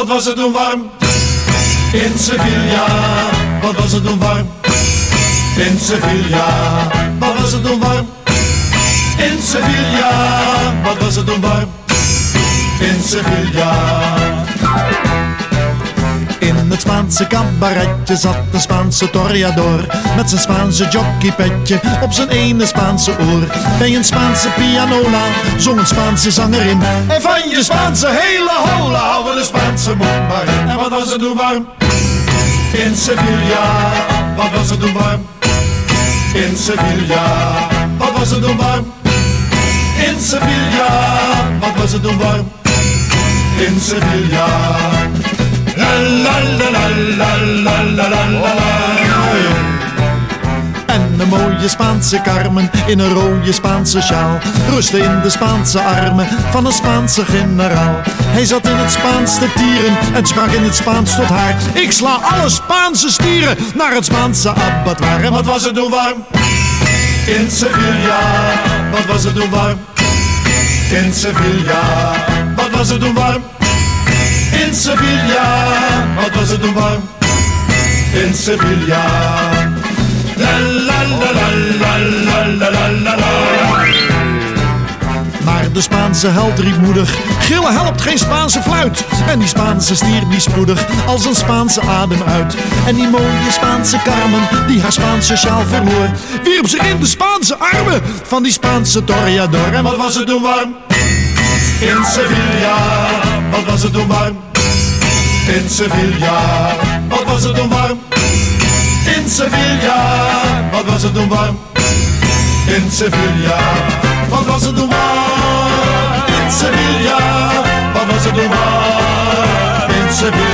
wat was het toen warm? In Sevilla, wat was het toen warm? In Sevilla, wat was het toen warm? In Sevilla, wat was het toen warm? In Sevilla. In het Spaanse cabaretje zat een Spaanse toreador Met zijn Spaanse jockeypetje op zijn ene Spaanse oor Bij een Spaanse pianola zong een Spaanse zangerin En van je Spaanse hele hola de Spaanse mond maar. En wat was het toen warm? In Sevilla, wat was het toen warm? In Sevilla, wat was het toen warm? In Sevilla, wat was het toen warm? In Sevilla. La la la la la een mooie Spaanse Carmen in een rode Spaanse sjaal Rustte in de Spaanse armen van een Spaanse generaal Hij zat in het Spaans te tieren en sprak in het Spaans tot haar Ik sla alle Spaanse stieren naar het Spaanse abattoir En wat was het toen warm? In Sevilla, wat was het toen warm? In Sevilla, wat was het toen warm? In Sevilla, wat was het toen warm? In Sevilla. La. Maar de Spaanse held riep moedig, gillen helpt geen Spaanse fluit. En die Spaanse stier die spoedig als een Spaanse adem uit. En die mooie Spaanse Carmen, die haar Spaanse sjaal verloor, wierp zich in de Spaanse armen van die Spaanse toreador. En wat was het toen warm? In Sevilla, wat was het toen warm? In Sevilla, wat was het toen warm? In Sevilla, wat was het toen warm? In Sevilla, wat was het toen warm? In Sevilla.